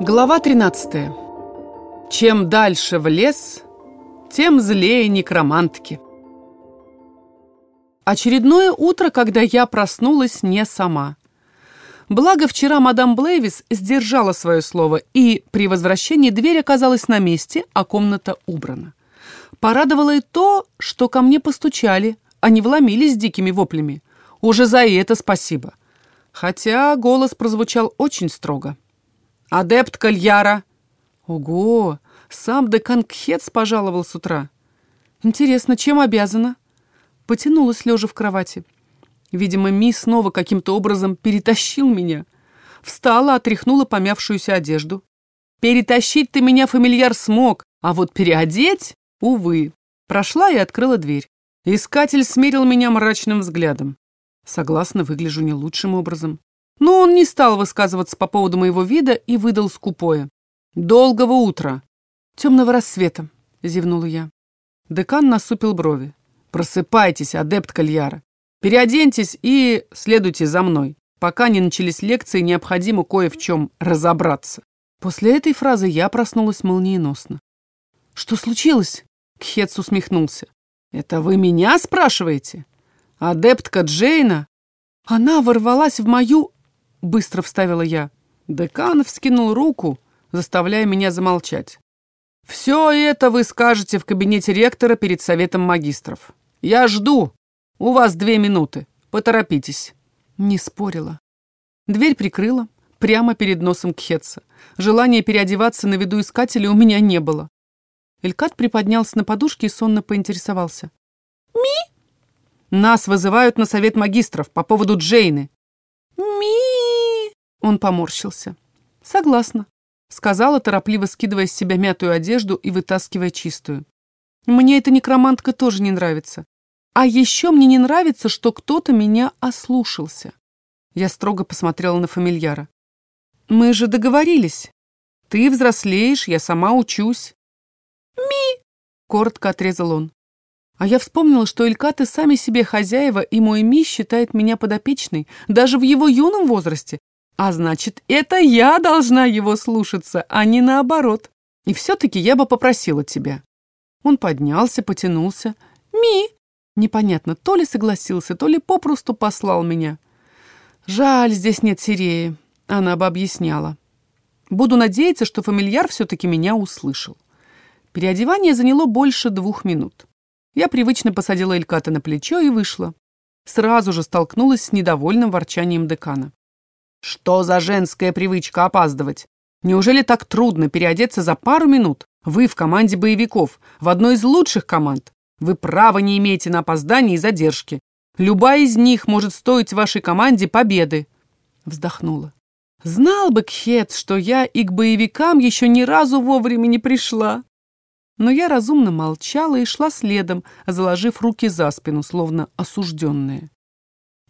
Глава 13. Чем дальше в лес, тем злее некромантки. Очередное утро, когда я проснулась не сама. Благо, вчера мадам Блейвис сдержала свое слово, и при возвращении дверь оказалась на месте, а комната убрана. Порадовало и то, что ко мне постучали, а не вломились дикими воплями. Уже за это спасибо. Хотя голос прозвучал очень строго. «Адепт Кальяра!» «Ого! Сам декан Кхец пожаловал с утра. Интересно, чем обязана?» Потянулась, лежа в кровати. Видимо, Ми снова каким-то образом перетащил меня. Встала, отряхнула помявшуюся одежду. «Перетащить ты меня, фамильяр, смог, а вот переодеть, увы». Прошла и открыла дверь. Искатель смерил меня мрачным взглядом. Согласно, выгляжу не лучшим образом. Но он не стал высказываться по поводу моего вида и выдал скупое. «Долгого утра!» «Темного рассвета», — зевнула я. Декан насупил брови. «Просыпайтесь, адепт Кальяра. Переоденьтесь и следуйте за мной. Пока не начались лекции, необходимо кое в чем разобраться». После этой фразы я проснулась молниеносно. «Что случилось?» — Кхец усмехнулся. «Это вы меня спрашиваете? Адептка Джейна?» Она ворвалась в мою быстро вставила я. Декан вскинул руку, заставляя меня замолчать. «Все это вы скажете в кабинете ректора перед советом магистров. Я жду. У вас две минуты. Поторопитесь». Не спорила. Дверь прикрыла, прямо перед носом Кхетса. Желания переодеваться на виду искателя у меня не было. Элькат приподнялся на подушке и сонно поинтересовался. «Ми?» «Нас вызывают на совет магистров по поводу Джейны». «Ми?» Он поморщился. «Согласна», — сказала, торопливо скидывая с себя мятую одежду и вытаскивая чистую. «Мне эта некромантка тоже не нравится. А еще мне не нравится, что кто-то меня ослушался». Я строго посмотрела на фамильяра. «Мы же договорились. Ты взрослеешь, я сама учусь». «Ми!» — коротко отрезал он. А я вспомнила, что Илькаты сами себе хозяева, и мой Ми считает меня подопечной, даже в его юном возрасте, а значит, это я должна его слушаться, а не наоборот. И все-таки я бы попросила тебя. Он поднялся, потянулся. Ми! Непонятно, то ли согласился, то ли попросту послал меня. Жаль, здесь нет Сиреи. Она бы объясняла. Буду надеяться, что фамильяр все-таки меня услышал. Переодевание заняло больше двух минут. Я привычно посадила Эльката на плечо и вышла. Сразу же столкнулась с недовольным ворчанием декана. Что за женская привычка опаздывать? Неужели так трудно переодеться за пару минут? Вы в команде боевиков, в одной из лучших команд. Вы права не имеете на опоздание и задержки. Любая из них может стоить вашей команде победы. Вздохнула. Знал бы Кхет, что я и к боевикам еще ни разу вовремя не пришла. Но я разумно молчала и шла следом, заложив руки за спину, словно осужденные.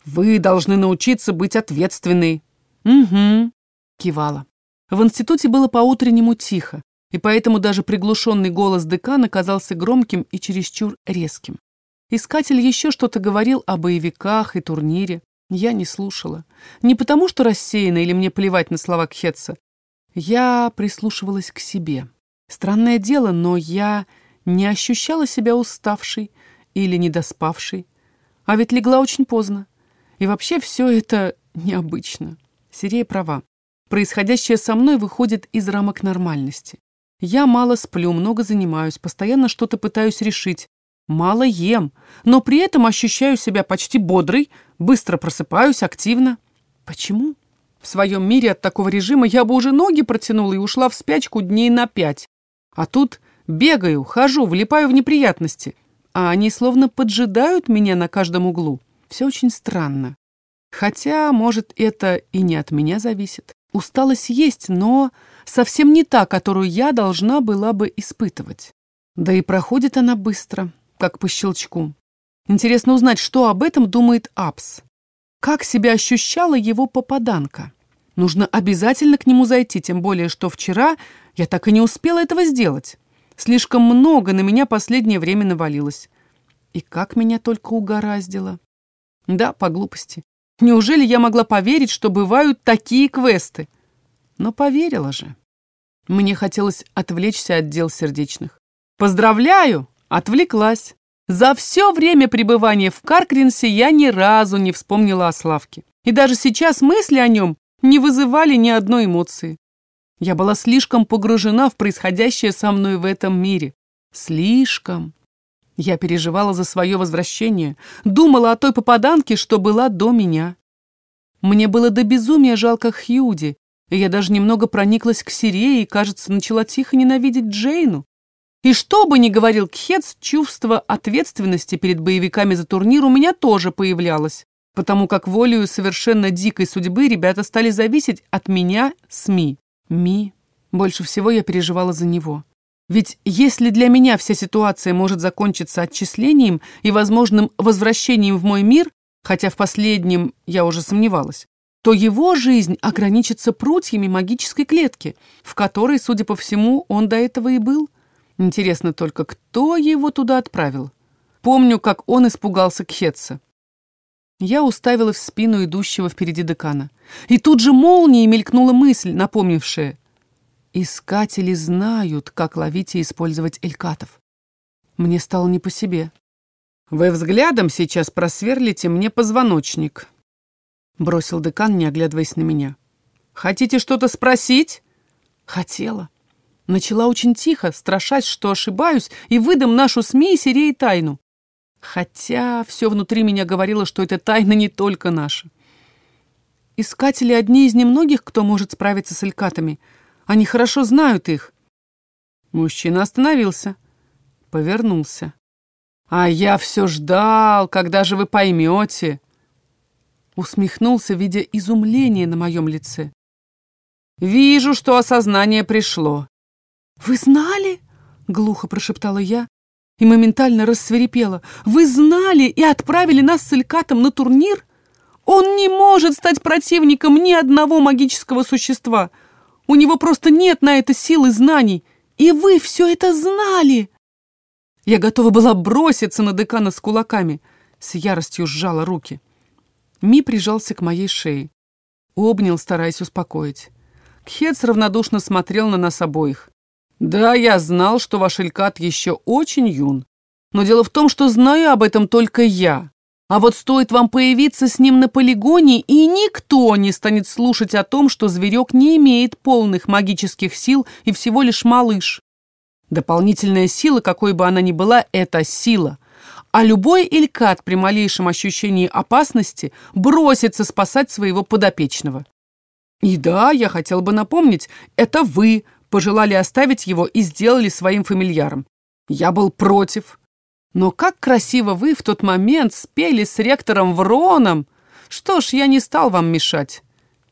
«Вы должны научиться быть ответственной», «Угу», — кивала. В институте было по-утреннему тихо, и поэтому даже приглушенный голос декана казался громким и чересчур резким. Искатель еще что-то говорил о боевиках и турнире. Я не слушала. Не потому, что рассеяна или мне плевать на слова Кхетса. Я прислушивалась к себе. Странное дело, но я не ощущала себя уставшей или недоспавшей. А ведь легла очень поздно. И вообще все это необычно. Сирея права. Происходящее со мной выходит из рамок нормальности. Я мало сплю, много занимаюсь, постоянно что-то пытаюсь решить. Мало ем, но при этом ощущаю себя почти бодрой, быстро просыпаюсь, активно. Почему? В своем мире от такого режима я бы уже ноги протянула и ушла в спячку дней на пять. А тут бегаю, хожу, влипаю в неприятности. А они словно поджидают меня на каждом углу. Все очень странно. Хотя, может, это и не от меня зависит. Усталость есть, но совсем не та, которую я должна была бы испытывать. Да и проходит она быстро, как по щелчку. Интересно узнать, что об этом думает Апс. Как себя ощущала его попаданка? Нужно обязательно к нему зайти, тем более, что вчера я так и не успела этого сделать. Слишком много на меня последнее время навалилось. И как меня только угораздило. Да, по глупости. Неужели я могла поверить, что бывают такие квесты? Но поверила же. Мне хотелось отвлечься от дел сердечных. Поздравляю! Отвлеклась. За все время пребывания в Каркринсе я ни разу не вспомнила о Славке. И даже сейчас мысли о нем не вызывали ни одной эмоции. Я была слишком погружена в происходящее со мной в этом мире. Слишком. Я переживала за свое возвращение, думала о той попаданке, что была до меня. Мне было до безумия жалко Хьюди, и я даже немного прониклась к Сирее и, кажется, начала тихо ненавидеть Джейну. И что бы ни говорил Кхец, чувство ответственности перед боевиками за турнир у меня тоже появлялось, потому как волею совершенно дикой судьбы ребята стали зависеть от меня СМИ. Ми. Больше всего я переживала за него. Ведь если для меня вся ситуация может закончиться отчислением и возможным возвращением в мой мир, хотя в последнем я уже сомневалась, то его жизнь ограничится прутьями магической клетки, в которой, судя по всему, он до этого и был. Интересно только, кто его туда отправил? Помню, как он испугался Кхетса. Я уставилась в спину идущего впереди декана. И тут же молнией мелькнула мысль, напомнившая. Искатели знают, как ловить и использовать элькатов. Мне стало не по себе. «Вы взглядом сейчас просверлите мне позвоночник», — бросил декан, не оглядываясь на меня. «Хотите что-то спросить?» «Хотела». Начала очень тихо, страшась, что ошибаюсь, и выдам нашу СМИ и тайну. Хотя все внутри меня говорило, что эта тайна не только наша. Искатели одни из немногих, кто может справиться с элькатами. Они хорошо знают их. Мужчина остановился, повернулся. «А я все ждал, когда же вы поймете?» Усмехнулся, видя изумление на моем лице. «Вижу, что осознание пришло». «Вы знали?» — глухо прошептала я, и моментально рассверепела. «Вы знали и отправили нас с Илькатом на турнир? Он не может стать противником ни одного магического существа. У него просто нет на это сил и знаний. И вы все это знали!» Я готова была броситься на декана с кулаками. С яростью сжала руки. Ми прижался к моей шее. Обнял, стараясь успокоить. Кхец равнодушно смотрел на нас обоих. «Да, я знал, что ваш Элькат еще очень юн. Но дело в том, что знаю об этом только я. А вот стоит вам появиться с ним на полигоне, и никто не станет слушать о том, что зверек не имеет полных магических сил и всего лишь малыш. Дополнительная сила, какой бы она ни была, это сила. А любой Элькат при малейшем ощущении опасности бросится спасать своего подопечного. И да, я хотел бы напомнить, это вы пожелали оставить его и сделали своим фамильяром. Я был против. Но как красиво вы в тот момент спели с ректором Вроном. Что ж, я не стал вам мешать.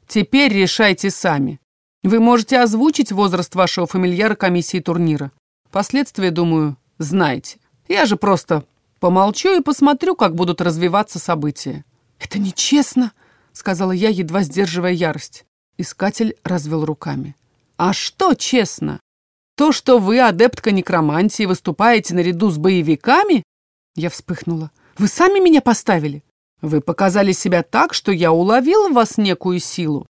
Теперь решайте сами. Вы можете озвучить возраст вашего фамильяра комиссии турнира. Последствия, думаю, знаете. Я же просто помолчу и посмотрю, как будут развиваться события. «Это нечестно», — сказала я, едва сдерживая ярость. Искатель развел руками. А что честно? То, что вы, адептка некромантии, выступаете наряду с боевиками? Я вспыхнула. Вы сами меня поставили? Вы показали себя так, что я уловил в вас некую силу.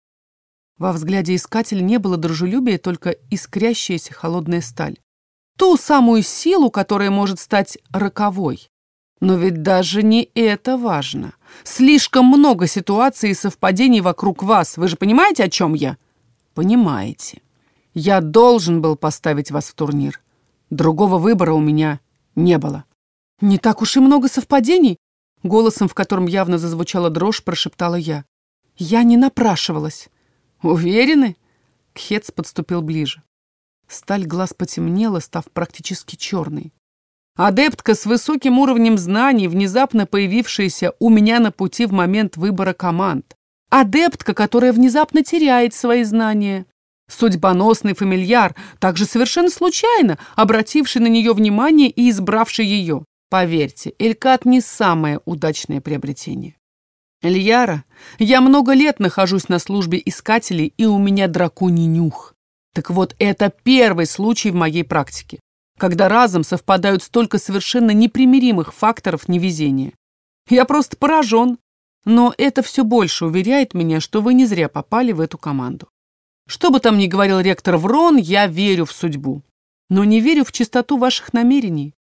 Во взгляде искателя не было дружелюбия, только искрящаяся холодная сталь. Ту самую силу, которая может стать роковой. Но ведь даже не это важно. Слишком много ситуаций и совпадений вокруг вас. Вы же понимаете, о чем я? Понимаете. Я должен был поставить вас в турнир. Другого выбора у меня не было. Не так уж и много совпадений, голосом, в котором явно зазвучала дрожь, прошептала я. Я не напрашивалась. Уверены? Кхец подступил ближе. Сталь глаз потемнела, став практически черной. Адептка с высоким уровнем знаний, внезапно появившаяся у меня на пути в момент выбора команд. Адептка, которая внезапно теряет свои знания. Судьбоносный фамильяр, также совершенно случайно обративший на нее внимание и избравший ее. Поверьте, Элькат не самое удачное приобретение. Эльяра, я много лет нахожусь на службе искателей, и у меня драконий нюх. Так вот, это первый случай в моей практике, когда разом совпадают столько совершенно непримиримых факторов невезения. Я просто поражен, но это все больше уверяет меня, что вы не зря попали в эту команду. Что бы там ни говорил ректор Врон, я верю в судьбу. Но не верю в чистоту ваших намерений.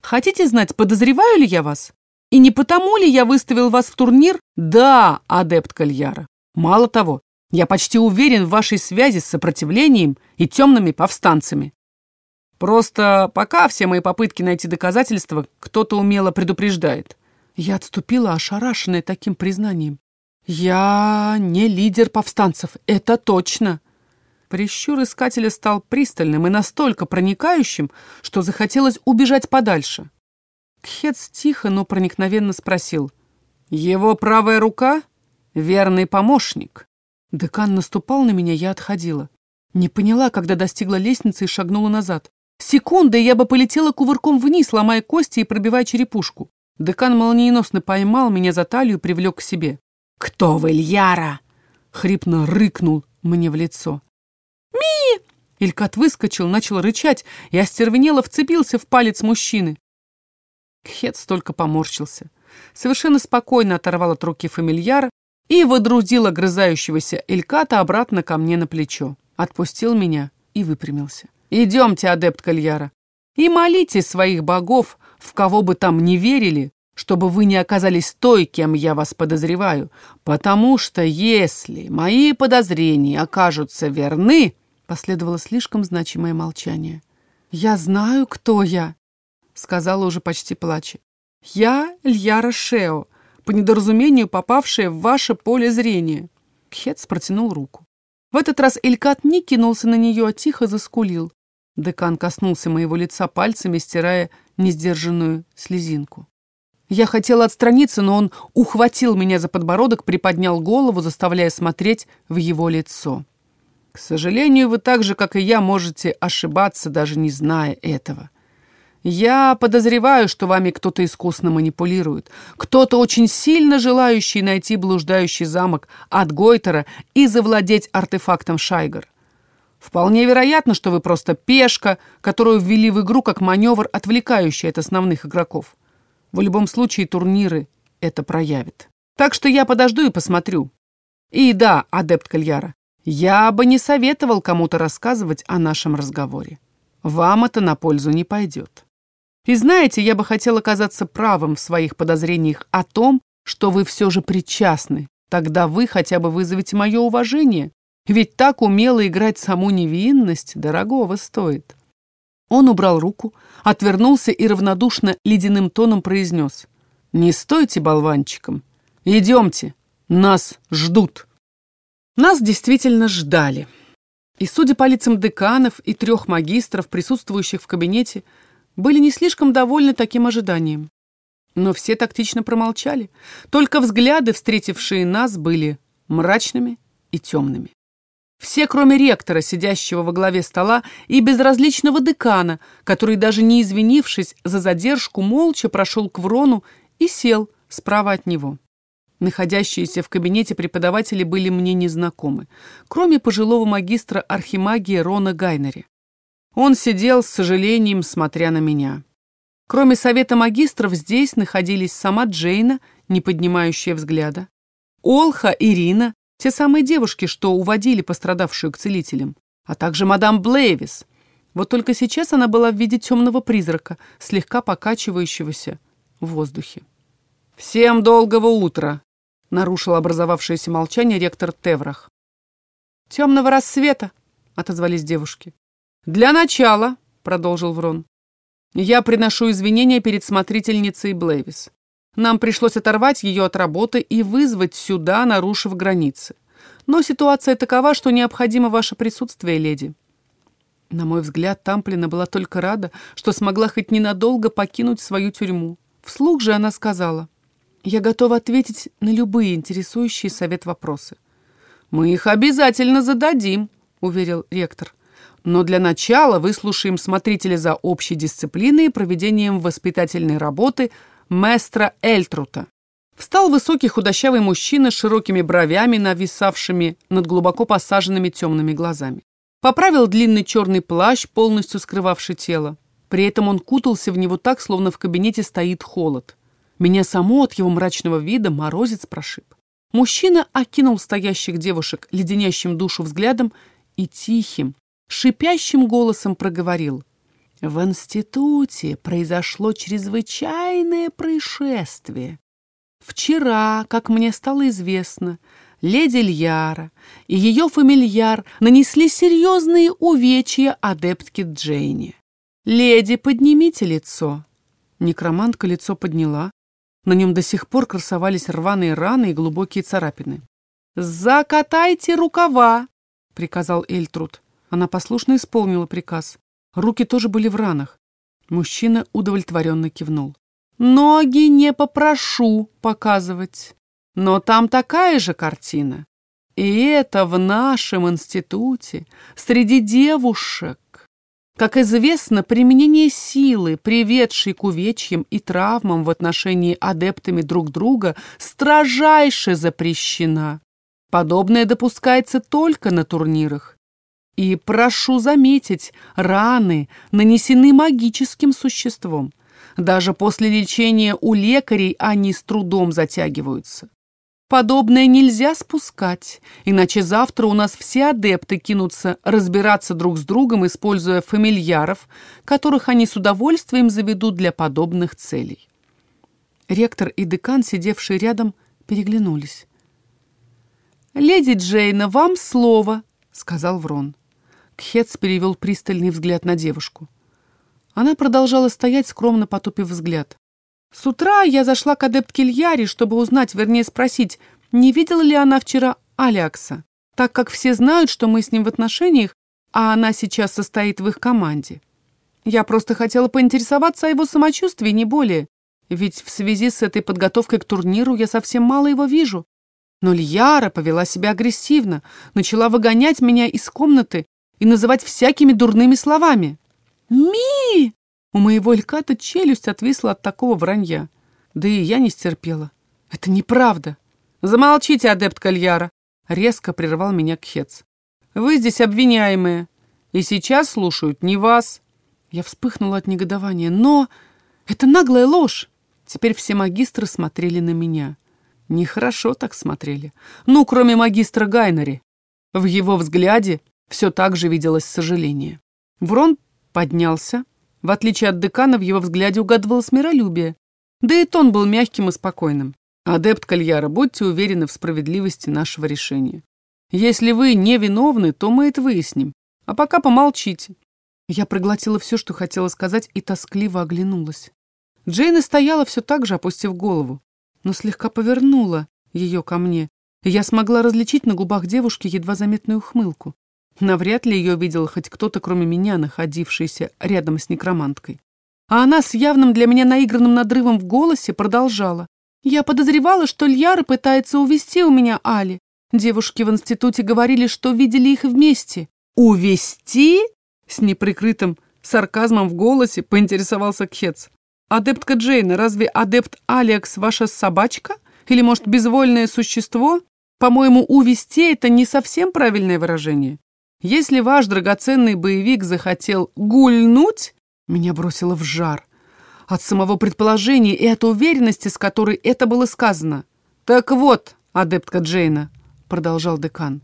Хотите знать, подозреваю ли я вас? И не потому ли я выставил вас в турнир? Да, адепт Кальяра. Мало того, я почти уверен в вашей связи с сопротивлением и темными повстанцами. Просто пока все мои попытки найти доказательства кто-то умело предупреждает. Я отступила, ошарашенная таким признанием. Я не лидер повстанцев, это точно. Прищур искателя стал пристальным и настолько проникающим, что захотелось убежать подальше. Кхец тихо, но проникновенно спросил. «Его правая рука — верный помощник». Декан наступал на меня, я отходила. Не поняла, когда достигла лестницы и шагнула назад. Секунда, и я бы полетела кувырком вниз, ломая кости и пробивая черепушку. Декан молниеносно поймал меня за талию и привлек к себе. «Кто вы, Ильяра?» — хрипно рыкнул мне в лицо. «Ми!» Илькат выскочил, начал рычать и остервенело вцепился в палец мужчины. Кхец только поморщился. Совершенно спокойно оторвал от руки фамильяра и водрузил огрызающегося Ильката обратно ко мне на плечо. Отпустил меня и выпрямился. Идемте, адепт Кальяра, и молите своих богов, в кого бы там не верили, чтобы вы не оказались той, кем я вас подозреваю, потому что если мои подозрения окажутся верны, последовало слишком значимое молчание. «Я знаю, кто я», — сказала уже почти плача. «Я Льяра Шео, по недоразумению попавшая в ваше поле зрения». Кхец протянул руку. В этот раз Элькат не кинулся на нее, а тихо заскулил. Декан коснулся моего лица пальцами, стирая несдержанную слезинку. Я хотела отстраниться, но он ухватил меня за подбородок, приподнял голову, заставляя смотреть в его лицо. Сожалению, вы так же, как и я, можете ошибаться, даже не зная этого. Я подозреваю, что вами кто-то искусно манипулирует, кто-то очень сильно желающий найти блуждающий замок от Гойтера и завладеть артефактом Шайгар. Вполне вероятно, что вы просто пешка, которую ввели в игру как маневр, отвлекающий от основных игроков. В любом случае турниры это проявят. Так что я подожду и посмотрю. И да, адепт Кальяра, я бы не советовал кому-то рассказывать о нашем разговоре. Вам это на пользу не пойдет. И знаете, я бы хотел оказаться правым в своих подозрениях о том, что вы все же причастны. Тогда вы хотя бы вызовете мое уважение, ведь так умело играть саму невинность дорогого стоит. Он убрал руку, отвернулся и равнодушно ледяным тоном произнес. «Не стойте болванчиком. Идемте. Нас ждут». Нас действительно ждали. И, судя по лицам деканов и трех магистров, присутствующих в кабинете, были не слишком довольны таким ожиданием. Но все тактично промолчали. Только взгляды, встретившие нас, были мрачными и темными. Все, кроме ректора, сидящего во главе стола, и безразличного декана, который, даже не извинившись за задержку, молча прошел к Врону и сел справа от него. Находящиеся в кабинете преподаватели были мне незнакомы, кроме пожилого магистра архимагии Рона Гайнери. Он сидел с сожалением, смотря на меня. Кроме совета магистров, здесь находились сама Джейна, не поднимающая взгляда, Олха Ирина, те самые девушки, что уводили пострадавшую к целителям, а также мадам Блейвис. Вот только сейчас она была в виде темного призрака, слегка покачивающегося в воздухе. «Всем долгого утра!» — нарушил образовавшееся молчание ректор Теврах. «Темного рассвета!» — отозвались девушки. «Для начала», — продолжил Врон, — «я приношу извинения перед смотрительницей Блейвис. Нам пришлось оторвать ее от работы и вызвать сюда, нарушив границы. Но ситуация такова, что необходимо ваше присутствие, леди». На мой взгляд, Тамплина была только рада, что смогла хоть ненадолго покинуть свою тюрьму. Вслух же она сказала, «Я готова ответить на любые интересующие совет вопросы». «Мы их обязательно зададим», — уверил ректор. «Но для начала выслушаем смотрителя за общей дисциплиной и проведением воспитательной работы Местра Эльтрута. Встал высокий худощавый мужчина с широкими бровями, нависавшими над глубоко посаженными темными глазами. Поправил длинный черный плащ, полностью скрывавший тело. При этом он кутался в него так, словно в кабинете стоит холод. Меня само от его мрачного вида морозец прошиб. Мужчина окинул стоящих девушек леденящим душу взглядом и тихим, шипящим голосом проговорил. В институте произошло чрезвычайное происшествие. Вчера, как мне стало известно, леди Льяра и ее фамильяр нанесли серьезные увечья адептке Джейни. «Леди, поднимите лицо». Некромантка лицо подняла. На нем до сих пор красовались рваные раны и глубокие царапины. «Закатайте рукава!» — приказал Эльтруд. Она послушно исполнила приказ. Руки тоже были в ранах. Мужчина удовлетворенно кивнул. «Ноги не попрошу показывать, но там такая же картина. И это в нашем институте, среди девушек. Как известно, применение силы, приведшей к увечьям и травмам в отношении адептами друг друга, строжайше запрещена. Подобное допускается только на турнирах. И прошу заметить, раны нанесены магическим существом. Даже после лечения у лекарей они с трудом затягиваются. Подобное нельзя спускать, иначе завтра у нас все адепты кинутся разбираться друг с другом, используя фамильяров, которых они с удовольствием заведут для подобных целей. Ректор и декан, сидевшие рядом, переглянулись. «Леди Джейна, вам слово», — сказал Врон. Кхец перевел пристальный взгляд на девушку. Она продолжала стоять, скромно потупив взгляд. С утра я зашла к адептке Льяре, чтобы узнать, вернее спросить, не видела ли она вчера Алякса, так как все знают, что мы с ним в отношениях, а она сейчас состоит в их команде. Я просто хотела поинтересоваться о его самочувствии, не более. Ведь в связи с этой подготовкой к турниру я совсем мало его вижу. Но Льяра повела себя агрессивно, начала выгонять меня из комнаты и называть всякими дурными словами. «Ми!» У моего Эльката челюсть отвисла от такого вранья. Да и я не стерпела. Это неправда. Замолчите, адепт Кальяра. Резко прервал меня Кхец. Вы здесь обвиняемые. И сейчас слушают не вас. Я вспыхнула от негодования. Но это наглая ложь. Теперь все магистры смотрели на меня. Нехорошо так смотрели. Ну, кроме магистра Гайнери. В его взгляде все так же виделось сожаление. Врон поднялся, в отличие от декана, в его взгляде угадывалось миролюбие. Да и тон был мягким и спокойным. «Адепт Кальяра, будьте уверены в справедливости нашего решения. Если вы не виновны, то мы это выясним. А пока помолчите». Я проглотила все, что хотела сказать, и тоскливо оглянулась. Джейна стояла все так же, опустив голову, но слегка повернула ее ко мне, я смогла различить на губах девушки едва заметную ухмылку. Навряд ли ее видел хоть кто-то, кроме меня, находившийся рядом с некроманткой. А она с явным для меня наигранным надрывом в голосе продолжала. «Я подозревала, что Льяра пытается увести у меня Али. Девушки в институте говорили, что видели их вместе». «Увести?» С неприкрытым сарказмом в голосе поинтересовался Кхец. «Адептка Джейна, разве адепт Алекс ваша собачка? Или, может, безвольное существо? По-моему, увести это не совсем правильное выражение. Если ваш драгоценный боевик захотел гульнуть, меня бросило в жар. От самого предположения и от уверенности, с которой это было сказано. «Так вот, адептка Джейна», — продолжал декан,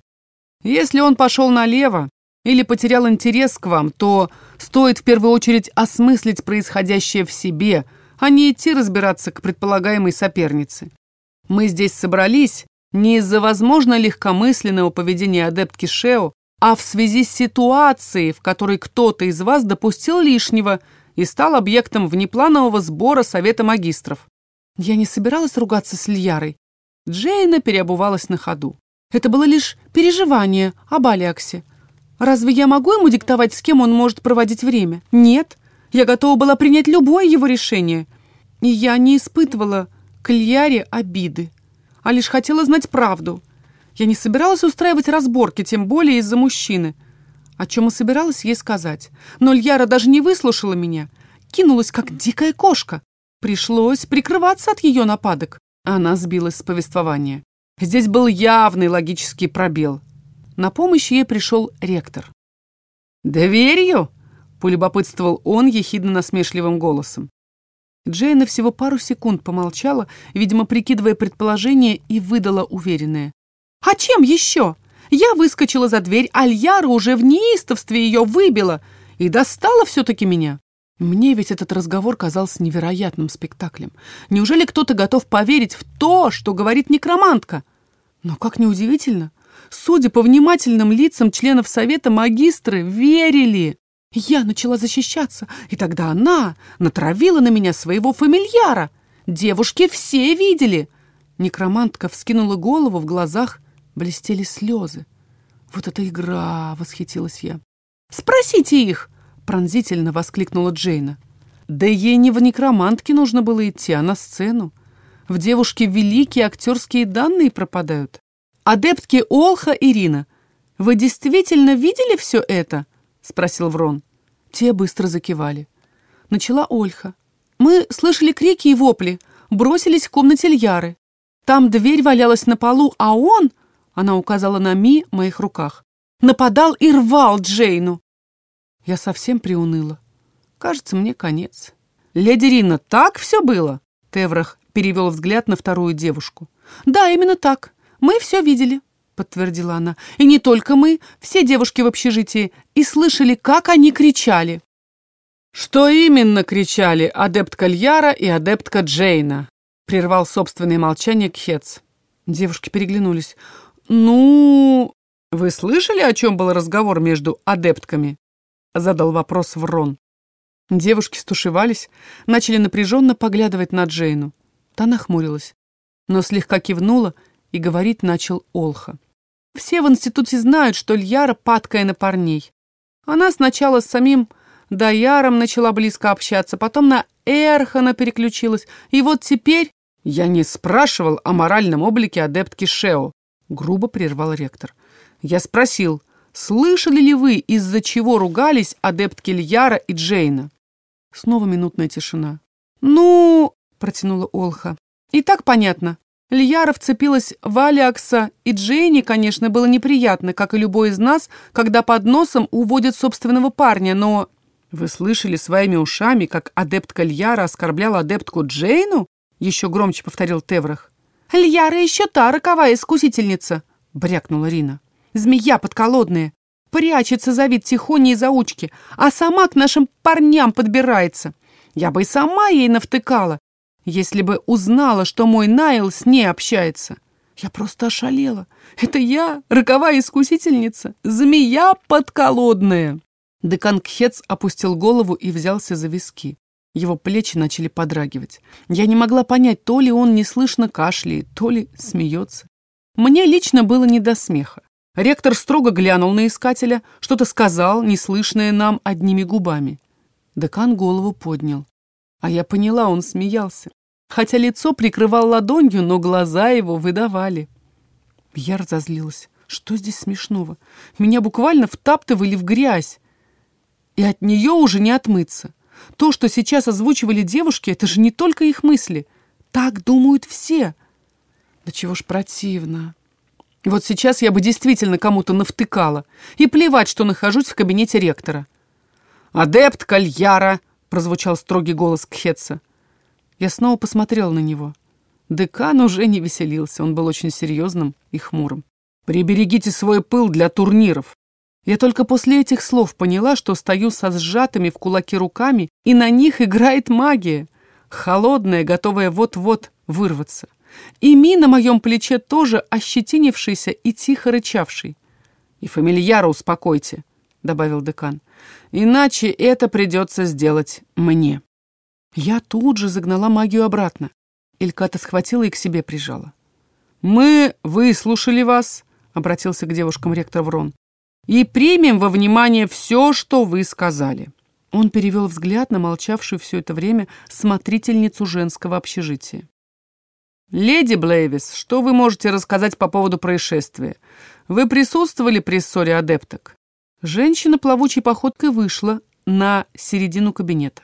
«если он пошел налево или потерял интерес к вам, то стоит в первую очередь осмыслить происходящее в себе, а не идти разбираться к предполагаемой сопернице. Мы здесь собрались не из-за возможно легкомысленного поведения адептки Шео, а в связи с ситуацией, в которой кто-то из вас допустил лишнего и стал объектом внепланового сбора Совета магистров. Я не собиралась ругаться с Льярой. Джейна переобувалась на ходу. Это было лишь переживание об Алиаксе. Разве я могу ему диктовать, с кем он может проводить время? Нет. Я готова была принять любое его решение. И я не испытывала к Льяре обиды, а лишь хотела знать правду. Я не собиралась устраивать разборки, тем более из-за мужчины. О чем и собиралась ей сказать. Но Льяра даже не выслушала меня. Кинулась, как дикая кошка. Пришлось прикрываться от ее нападок. Она сбилась с повествования. Здесь был явный логический пробел. На помощь ей пришел ректор. «Дверью?» — полюбопытствовал он ехидно-насмешливым голосом. Джейна всего пару секунд помолчала, видимо, прикидывая предположение, и выдала уверенное. А чем еще? Я выскочила за дверь, Альяра уже в неистовстве ее выбила и достала все-таки меня. Мне ведь этот разговор казался невероятным спектаклем. Неужели кто-то готов поверить в то, что говорит некромантка? Но, как неудивительно, судя по внимательным лицам членов совета, магистры верили. Я начала защищаться, и тогда она натравила на меня своего фамильяра. Девушки все видели. Некромантка вскинула голову, в глазах блестели слезы. «Вот эта игра!» — восхитилась я. «Спросите их!» — пронзительно воскликнула Джейна. Да ей не в некромантке нужно было идти, а на сцену. В девушке великие актерские данные пропадают. Адептки Олха Ирина, вы действительно видели все это? Спросил Врон. Те быстро закивали. Начала Ольха. Мы слышали крики и вопли, бросились в комнате Льяры. Там дверь валялась на полу, а он, она указала на Ми в моих руках, нападал и рвал Джейну. Я совсем приуныла. Кажется, мне конец. «Леди Рина, так все было?» Теврах перевел взгляд на вторую девушку. «Да, именно так. Мы все видели», — подтвердила она. «И не только мы, все девушки в общежитии, и слышали, как они кричали». «Что именно кричали адептка Льяра и адептка Джейна?» — прервал собственное молчание Кхец. Девушки переглянулись. «Ну...» «Вы слышали, о чем был разговор между адептками?» — задал вопрос Врон. Девушки стушевались, начали напряженно поглядывать на Джейну. Та нахмурилась, но слегка кивнула, и говорить начал Олха. Все в институте знают, что Льяра падкая на парней. Она сначала с самим Даяром начала близко общаться, потом на Эрхана переключилась, и вот теперь... Я не спрашивал о моральном облике адептки Шео, грубо прервал ректор. Я спросил, слышали ли вы, из-за чего ругались адептки Льяра и Джейна? Снова минутная тишина. «Ну...» — протянула Олха. «И так понятно. Льяра вцепилась в Алиакса, и Джейни, конечно, было неприятно, как и любой из нас, когда под носом уводят собственного парня, но...» «Вы слышали своими ушами, как адептка Льяра оскорбляла адептку Джейну?» Еще громче повторил Теврах. «Льяра еще та роковая искусительница!» — брякнула Рина. «Змея подколодная! Прячется за вид тихоней и заучки, а сама к нашим парням подбирается. Я бы и сама ей навтыкала, если бы узнала, что мой Найл с ней общается. Я просто ошалела. Это я, роковая искусительница, змея подколодная. Декан Кхец опустил голову и взялся за виски. Его плечи начали подрагивать. Я не могла понять, то ли он неслышно кашляет, то ли смеется. Мне лично было не до смеха. Ректор строго глянул на искателя, что-то сказал, неслышное нам одними губами. Декан голову поднял. А я поняла, он смеялся. Хотя лицо прикрывал ладонью, но глаза его выдавали. Я разозлилась. Что здесь смешного? Меня буквально втаптывали в грязь. И от нее уже не отмыться. То, что сейчас озвучивали девушки, это же не только их мысли. Так думают все. Да чего ж противно. Вот сейчас я бы действительно кому-то навтыкала. И плевать, что нахожусь в кабинете ректора. «Адепт Кальяра!» — прозвучал строгий голос Кхетса. Я снова посмотрел на него. Декан уже не веселился, он был очень серьезным и хмурым. «Приберегите свой пыл для турниров». Я только после этих слов поняла, что стою со сжатыми в кулаки руками, и на них играет магия, холодная, готовая вот-вот вырваться. И Ми на моем плече тоже ощетинившийся и тихо рычавший. «И фамильяра успокойте», — добавил декан. «Иначе это придется сделать мне». Я тут же загнала магию обратно. Ильката схватила и к себе прижала. «Мы выслушали вас», — обратился к девушкам ректор Врон, «и примем во внимание все, что вы сказали». Он перевел взгляд на молчавшую все это время смотрительницу женского общежития. «Леди Блейвис, что вы можете рассказать по поводу происшествия? Вы присутствовали при ссоре адепток?» Женщина плавучей походкой вышла на середину кабинета.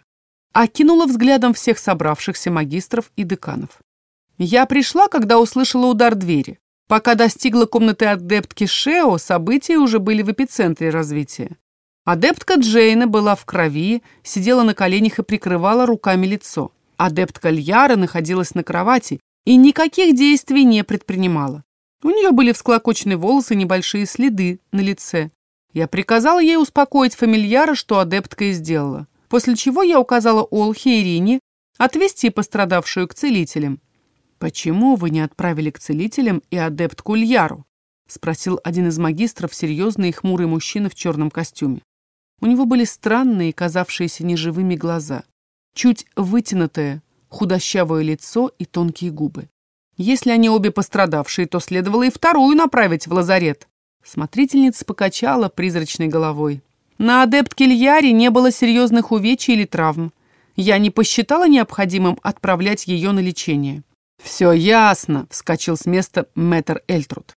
Окинула взглядом всех собравшихся магистров и деканов. «Я пришла, когда услышала удар двери. Пока достигла комнаты адептки Шео, события уже были в эпицентре развития. Адептка Джейна была в крови, сидела на коленях и прикрывала руками лицо. Адептка Льяра находилась на кровати и никаких действий не предпринимала. У нее были всклокоченные волосы и небольшие следы на лице. Я приказала ей успокоить фамильяра, что адептка и сделала. После чего я указала Олхе и Ирине отвезти пострадавшую к целителям. «Почему вы не отправили к целителям и адептку Ильяру?» — спросил один из магистров, серьезный и хмурый мужчина в черном костюме. У него были странные, казавшиеся неживыми глаза, чуть вытянутое, худощавое лицо и тонкие губы. Если они обе пострадавшие, то следовало и вторую направить в лазарет. Смотрительница покачала призрачной головой. На адепт Кельяре не было серьезных увечий или травм. Я не посчитала необходимым отправлять ее на лечение. «Все ясно», — вскочил с места мэтр Эльтруд.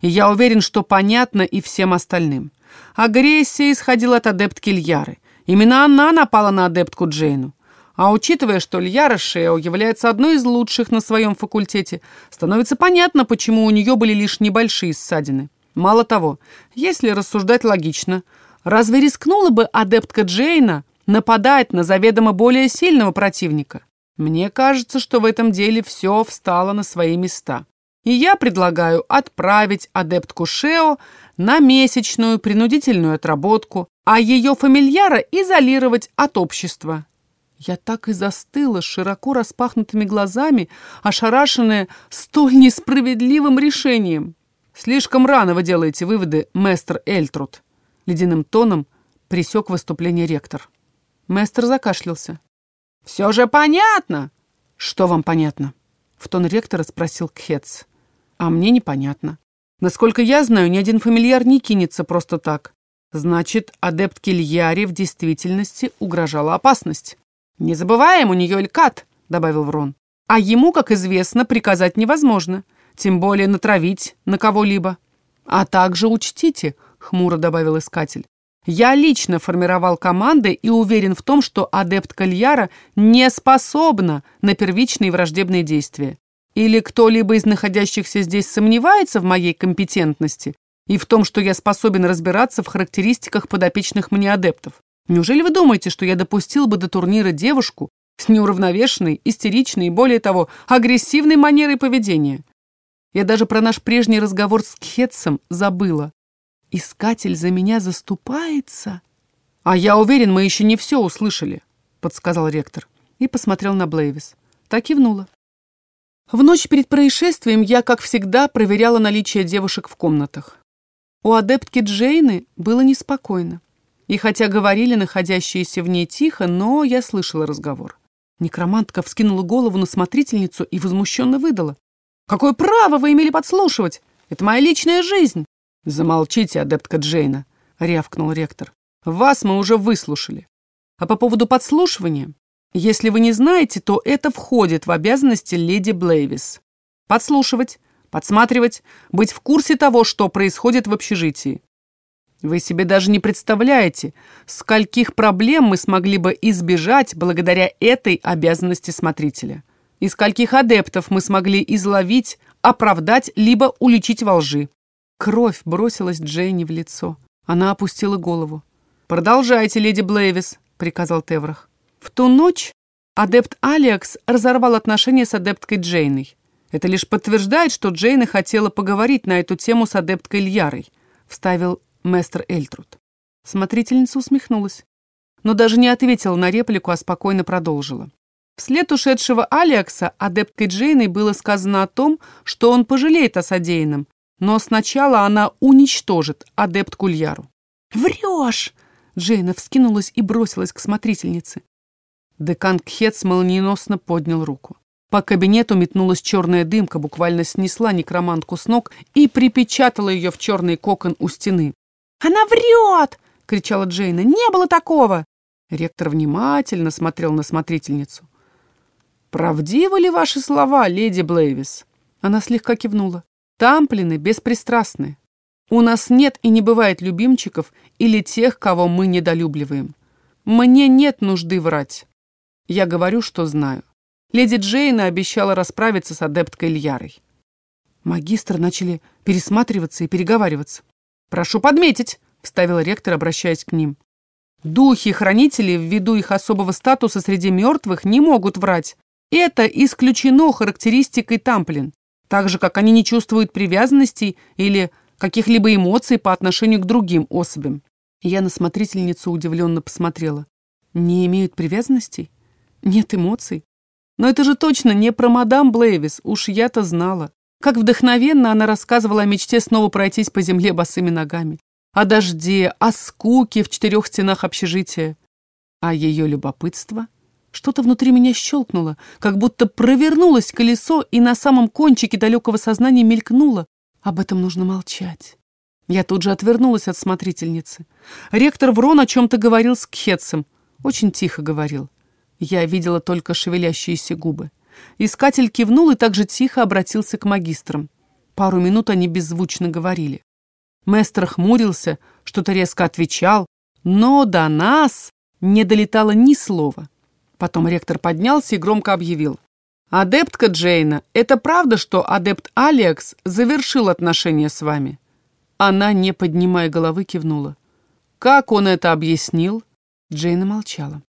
«Я уверен, что понятно и всем остальным. Агрессия исходила от адепт Кельяры. Именно она напала на адептку Джейну. А учитывая, что Льяра Шео является одной из лучших на своем факультете, становится понятно, почему у нее были лишь небольшие ссадины. Мало того, если рассуждать логично, разве рискнула бы адептка Джейна нападать на заведомо более сильного противника? Мне кажется, что в этом деле все встало на свои места. И я предлагаю отправить адептку Шео на месячную принудительную отработку, а ее фамильяра изолировать от общества. Я так и застыла широко распахнутыми глазами, ошарашенная столь несправедливым решением. «Слишком рано вы делаете выводы, мэстер Эльтруд», — ледяным тоном присек выступление ректор. Мэстер закашлялся. «Все же понятно!» «Что вам понятно?» — в тон ректора спросил Кхец. «А мне непонятно. Насколько я знаю, ни один фамильяр не кинется просто так. Значит, адепт Кильяри в действительности угрожала опасность. «Не забываем, у нее Элькат», — добавил Врон. «А ему, как известно, приказать невозможно, тем более натравить на кого-либо. А также учтите», — хмуро добавил Искатель, «я лично формировал команды и уверен в том, что адепт Кальяра не способна на первичные враждебные действия. Или кто-либо из находящихся здесь сомневается в моей компетентности и в том, что я способен разбираться в характеристиках подопечных мне адептов? Неужели вы думаете, что я допустил бы до турнира девушку с неуравновешенной, истеричной и, более того, агрессивной манерой поведения? Я даже про наш прежний разговор с Кхетсом забыла. Искатель за меня заступается. А я уверен, мы еще не все услышали, подсказал ректор и посмотрел на Блейвис. Так кивнула. В ночь перед происшествием я, как всегда, проверяла наличие девушек в комнатах. У адептки Джейны было неспокойно. И хотя говорили находящиеся в ней тихо, но я слышала разговор. Некромантка вскинула голову на смотрительницу и возмущенно выдала. «Какое право вы имели подслушивать? Это моя личная жизнь!» «Замолчите, адептка Джейна», — рявкнул ректор. «Вас мы уже выслушали. А по поводу подслушивания, если вы не знаете, то это входит в обязанности леди Блейвис. Подслушивать, подсматривать, быть в курсе того, что происходит в общежитии. Вы себе даже не представляете, скольких проблем мы смогли бы избежать благодаря этой обязанности смотрителя. И скольких адептов мы смогли изловить, оправдать, либо уличить во лжи. Кровь бросилась Джейни в лицо. Она опустила голову. «Продолжайте, леди Блейвис», — приказал Теврах. В ту ночь адепт Алиакс разорвал отношения с адепткой Джейной. Это лишь подтверждает, что Джейна хотела поговорить на эту тему с адепткой Ильярой, вставил мэстер Эльтруд. Смотрительница усмехнулась, но даже не ответила на реплику, а спокойно продолжила. Вслед ушедшего Алиакса адепткой Джейной было сказано о том, что он пожалеет о содеянном, но сначала она уничтожит адепт Кульяру. «Врешь!» Джейна вскинулась и бросилась к смотрительнице. Декан Кхец молниеносно поднял руку. По кабинету метнулась черная дымка, буквально снесла некромантку с ног и припечатала ее в черный кокон у стены. «Она врет!» — кричала Джейна. «Не было такого!» Ректор внимательно смотрел на смотрительницу. «Правдивы ли ваши слова, леди Блейвис?» Она слегка кивнула. «Тамплины беспристрастны. У нас нет и не бывает любимчиков или тех, кого мы недолюбливаем. Мне нет нужды врать. Я говорю, что знаю. Леди Джейна обещала расправиться с адепткой Ильярой. Магистры начали пересматриваться и переговариваться. «Прошу подметить», — вставил ректор, обращаясь к ним. «Духи-хранители, ввиду их особого статуса среди мертвых, не могут врать. Это исключено характеристикой Тамплин. Так же, как они не чувствуют привязанностей или каких-либо эмоций по отношению к другим особям. Я на смотрительницу удивленно посмотрела. Не имеют привязанностей? Нет эмоций? Но это же точно не про мадам Блейвис, уж я-то знала. Как вдохновенно она рассказывала о мечте снова пройтись по земле босыми ногами. О дожде, о скуке в четырех стенах общежития. А ее любопытство? Что-то внутри меня щелкнуло, как будто провернулось колесо, и на самом кончике далекого сознания мелькнуло. Об этом нужно молчать. Я тут же отвернулась от смотрительницы. Ректор Врон о чем-то говорил с Кхетсом. Очень тихо говорил. Я видела только шевелящиеся губы. Искатель кивнул и также тихо обратился к магистрам. Пару минут они беззвучно говорили. Местер хмурился, что-то резко отвечал, но до нас не долетало ни слова. Потом ректор поднялся и громко объявил. «Адептка Джейна, это правда, что адепт Алекс завершил отношения с вами?» Она, не поднимая головы, кивнула. «Как он это объяснил?» Джейна молчала.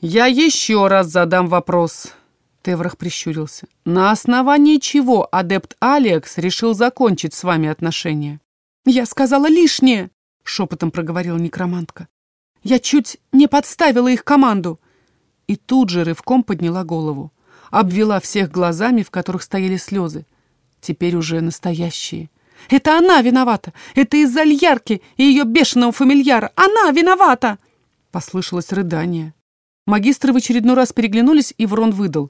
«Я еще раз задам вопрос», — Теврах прищурился. «На основании чего адепт Алекс решил закончить с вами отношения?» «Я сказала лишнее», — шепотом проговорила некромантка. «Я чуть не подставила их команду». И тут же рывком подняла голову. Обвела всех глазами, в которых стояли слезы. Теперь уже настоящие. «Это она виновата! Это из-за Льярки и ее бешеного фамильяра! Она виновата!» Послышалось рыдание. Магистры в очередной раз переглянулись, и Врон выдал.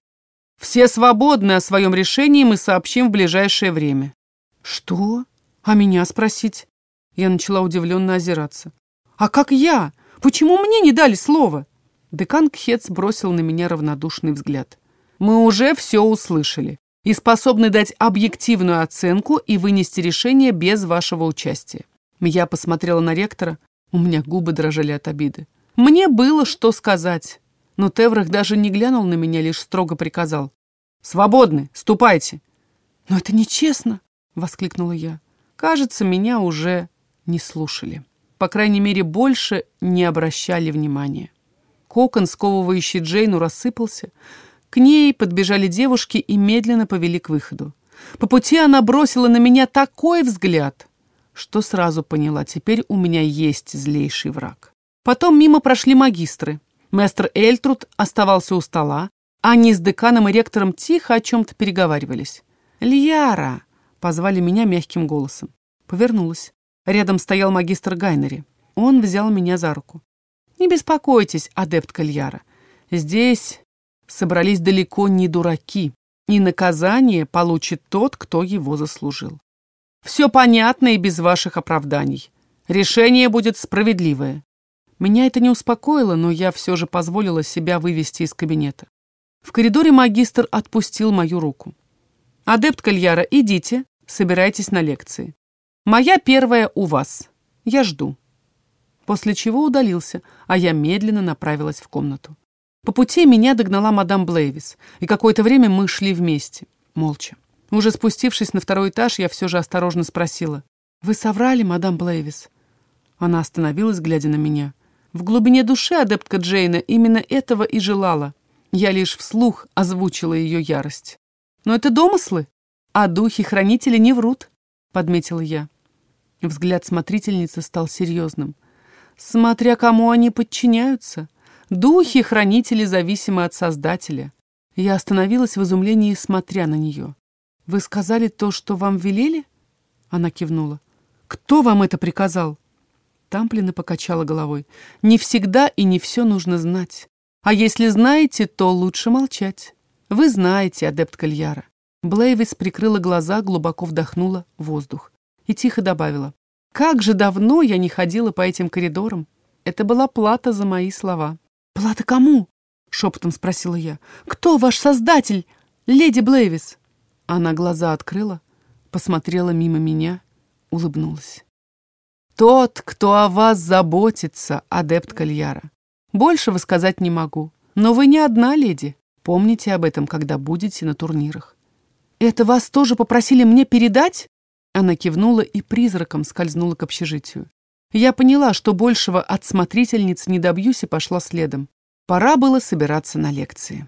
«Все свободны о своем решении, мы сообщим в ближайшее время». «Что? А меня спросить?» Я начала удивленно озираться. «А как я? Почему мне не дали слова?» Декан Кхец бросил на меня равнодушный взгляд. «Мы уже все услышали и способны дать объективную оценку и вынести решение без вашего участия». Я посмотрела на ректора, у меня губы дрожали от обиды. Мне было что сказать, но Теврах даже не глянул на меня, лишь строго приказал. «Свободны, ступайте!» «Но это нечестно!» — воскликнула я. Кажется, меня уже не слушали. По крайней мере, больше не обращали внимания. Кокон, сковывающий Джейну, рассыпался. К ней подбежали девушки и медленно повели к выходу. По пути она бросила на меня такой взгляд, что сразу поняла, теперь у меня есть злейший враг. Потом мимо прошли магистры. Мэстер Эльтруд оставался у стола, а они с деканом и ректором тихо о чем-то переговаривались. «Льяра!» — позвали меня мягким голосом. Повернулась. Рядом стоял магистр Гайнери. Он взял меня за руку. «Не беспокойтесь, адепт Кальяра. Здесь собрались далеко не дураки, и наказание получит тот, кто его заслужил. Все понятно и без ваших оправданий. Решение будет справедливое. Меня это не успокоило, но я все же позволила себя вывести из кабинета. В коридоре магистр отпустил мою руку. «Адепт Кальяра, идите, собирайтесь на лекции. Моя первая у вас. Я жду». После чего удалился, а я медленно направилась в комнату. По пути меня догнала мадам Блейвис, и какое-то время мы шли вместе, молча. Уже спустившись на второй этаж, я все же осторожно спросила. «Вы соврали, мадам Блейвис?» Она остановилась, глядя на меня. В глубине души адептка Джейна именно этого и желала. Я лишь вслух озвучила ее ярость. «Но это домыслы, а духи-хранители не врут», — подметила я. Взгляд смотрительницы стал серьезным. «Смотря кому они подчиняются. Духи-хранители зависимы от Создателя». Я остановилась в изумлении, смотря на нее. «Вы сказали то, что вам велели?» Она кивнула. «Кто вам это приказал?» Тамплина покачала головой. «Не всегда и не все нужно знать. А если знаете, то лучше молчать. Вы знаете, адепт Кальяра». Блейвис прикрыла глаза, глубоко вдохнула воздух и тихо добавила. «Как же давно я не ходила по этим коридорам. Это была плата за мои слова». «Плата кому?» — шепотом спросила я. «Кто ваш создатель, леди Блейвис?» Она глаза открыла, посмотрела мимо меня, улыбнулась. Тот, кто о вас заботится, адепт Кальяра. Большего сказать не могу. Но вы не одна леди. Помните об этом, когда будете на турнирах. Это вас тоже попросили мне передать? Она кивнула и призраком скользнула к общежитию. Я поняла, что большего от смотрительниц не добьюсь и пошла следом. Пора было собираться на лекции.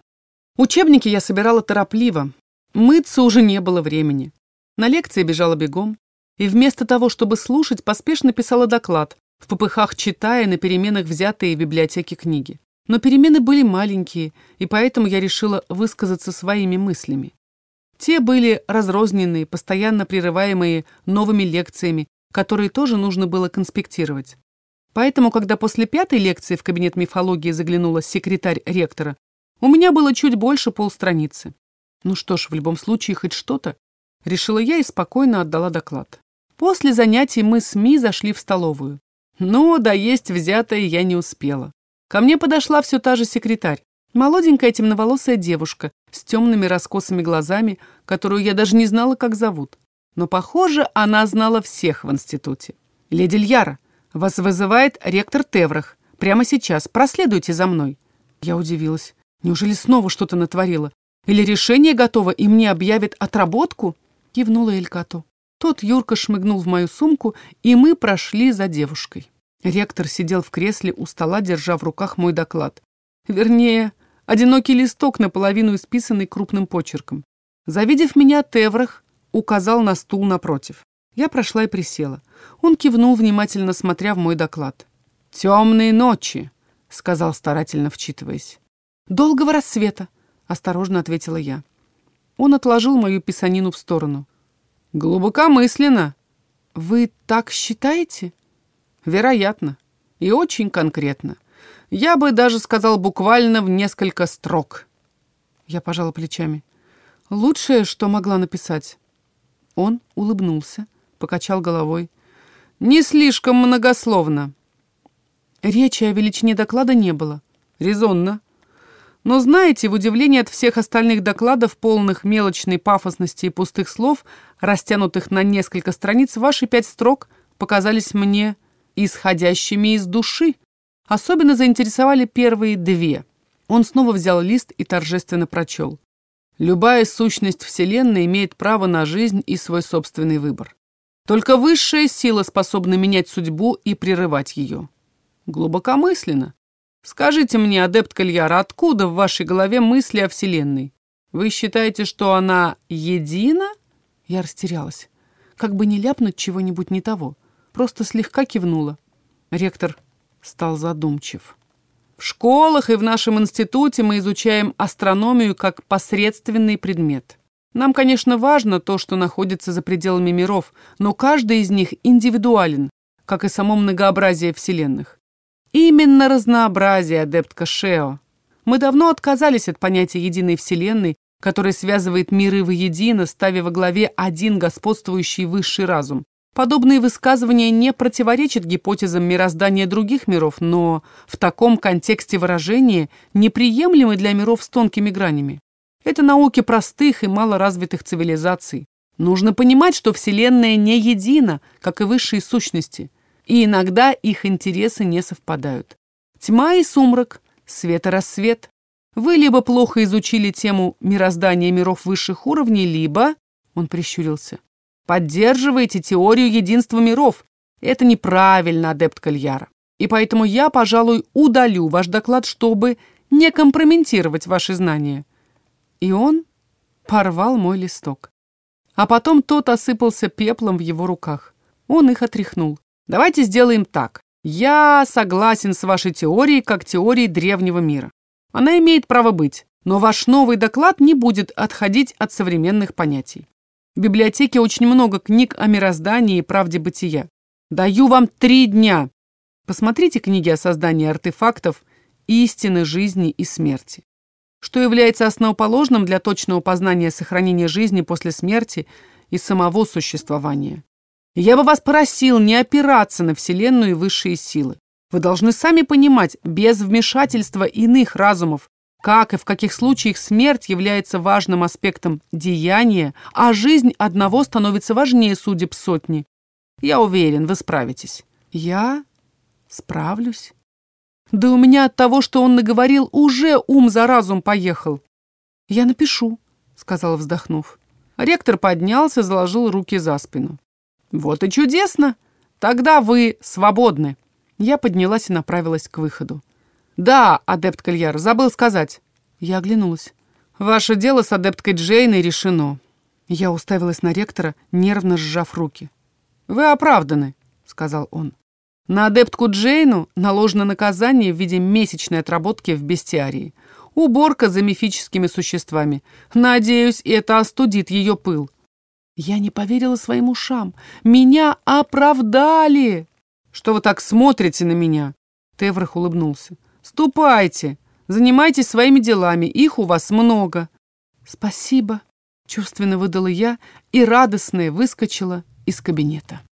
Учебники я собирала торопливо. Мыться уже не было времени. На лекции бежала бегом, и вместо того, чтобы слушать, поспешно писала доклад, в попыхах читая на переменах взятые в библиотеке книги. Но перемены были маленькие, и поэтому я решила высказаться своими мыслями. Те были разрозненные, постоянно прерываемые новыми лекциями, которые тоже нужно было конспектировать. Поэтому, когда после пятой лекции в кабинет мифологии заглянула секретарь ректора, у меня было чуть больше полстраницы. Ну что ж, в любом случае хоть что-то, решила я и спокойно отдала доклад. После занятий мы с Ми зашли в столовую. Но да есть взятое я не успела. Ко мне подошла все та же секретарь, молоденькая темноволосая девушка с темными раскосыми глазами, которую я даже не знала, как зовут. Но, похоже, она знала всех в институте. «Леди Льяра, вас вызывает ректор Теврах. Прямо сейчас. Проследуйте за мной». Я удивилась. Неужели снова что-то натворила? Или решение готово, и мне объявят отработку?» Кивнула Элькату. Тот Юрка шмыгнул в мою сумку, и мы прошли за девушкой. Ректор сидел в кресле у стола, держа в руках мой доклад. Вернее, одинокий листок, наполовину исписанный крупным почерком. Завидев меня, Теврах указал на стул напротив. Я прошла и присела. Он кивнул, внимательно смотря в мой доклад. «Темные ночи», — сказал, старательно вчитываясь. «Долгого рассвета», — осторожно ответила я. Он отложил мою писанину в сторону. «Глубокомысленно». «Вы так считаете?» «Вероятно. И очень конкретно. Я бы даже сказал буквально в несколько строк». Я пожала плечами. «Лучшее, что могла написать». Он улыбнулся, покачал головой. «Не слишком многословно». Речи о величине доклада не было. «Резонно. Но знаете, в удивлении от всех остальных докладов, полных мелочной пафосности и пустых слов, растянутых на несколько страниц, ваши пять строк показались мне исходящими из души. Особенно заинтересовали первые две. Он снова взял лист и торжественно прочел. Любая сущность Вселенной имеет право на жизнь и свой собственный выбор. Только высшая сила способна менять судьбу и прерывать ее. Глубокомысленно. Скажите мне, адепт Кальяра, откуда в вашей голове мысли о Вселенной? Вы считаете, что она едина? Я растерялась. Как бы не ляпнуть чего-нибудь не того. Просто слегка кивнула. Ректор стал задумчив. В школах и в нашем институте мы изучаем астрономию как посредственный предмет. Нам, конечно, важно то, что находится за пределами миров, но каждый из них индивидуален, как и само многообразие вселенных. Именно разнообразие, адептка Шео. Мы давно отказались от понятия единой вселенной, которая связывает миры воедино, ставя во главе один господствующий высший разум. Подобные высказывания не противоречат гипотезам мироздания других миров, но в таком контексте выражения неприемлемы для миров с тонкими гранями. Это науки простых и малоразвитых цивилизаций. Нужно понимать, что Вселенная не едина, как и высшие сущности и иногда их интересы не совпадают. Тьма и сумрак, свет и рассвет. Вы либо плохо изучили тему мироздания миров высших уровней, либо, он прищурился, поддерживаете теорию единства миров. Это неправильно, адепт Кальяра. И поэтому я, пожалуй, удалю ваш доклад, чтобы не компрометировать ваши знания. И он порвал мой листок. А потом тот осыпался пеплом в его руках. Он их отряхнул. Давайте сделаем так. Я согласен с вашей теорией как теорией древнего мира. Она имеет право быть, но ваш новый доклад не будет отходить от современных понятий. В библиотеке очень много книг о мироздании и правде бытия. Даю вам три дня. Посмотрите книги о создании артефактов, истины жизни и смерти. Что является основоположным для точного познания сохранения жизни после смерти и самого существования. Я бы вас просил не опираться на Вселенную и высшие силы. Вы должны сами понимать, без вмешательства иных разумов, как и в каких случаях смерть является важным аспектом деяния, а жизнь одного становится важнее судеб сотни. Я уверен, вы справитесь. Я справлюсь? Да у меня от того, что он наговорил, уже ум за разум поехал. Я напишу, сказала, вздохнув. Ректор поднялся, заложил руки за спину. «Вот и чудесно! Тогда вы свободны!» Я поднялась и направилась к выходу. «Да, адепт Кальяр, забыл сказать». Я оглянулась. Ваше дело с адепткой Джейной решено. Я уставилась на ректора, нервно сжав руки. «Вы оправданы», — сказал он. «На адептку Джейну наложено наказание в виде месячной отработки в бестиарии. Уборка за мифическими существами. Надеюсь, это остудит ее пыл». Я не поверила своим ушам. Меня оправдали! Что вы так смотрите на меня? Теврах улыбнулся. Ступайте, занимайтесь своими делами, их у вас много. Спасибо, чувственно выдала я и радостная выскочила из кабинета.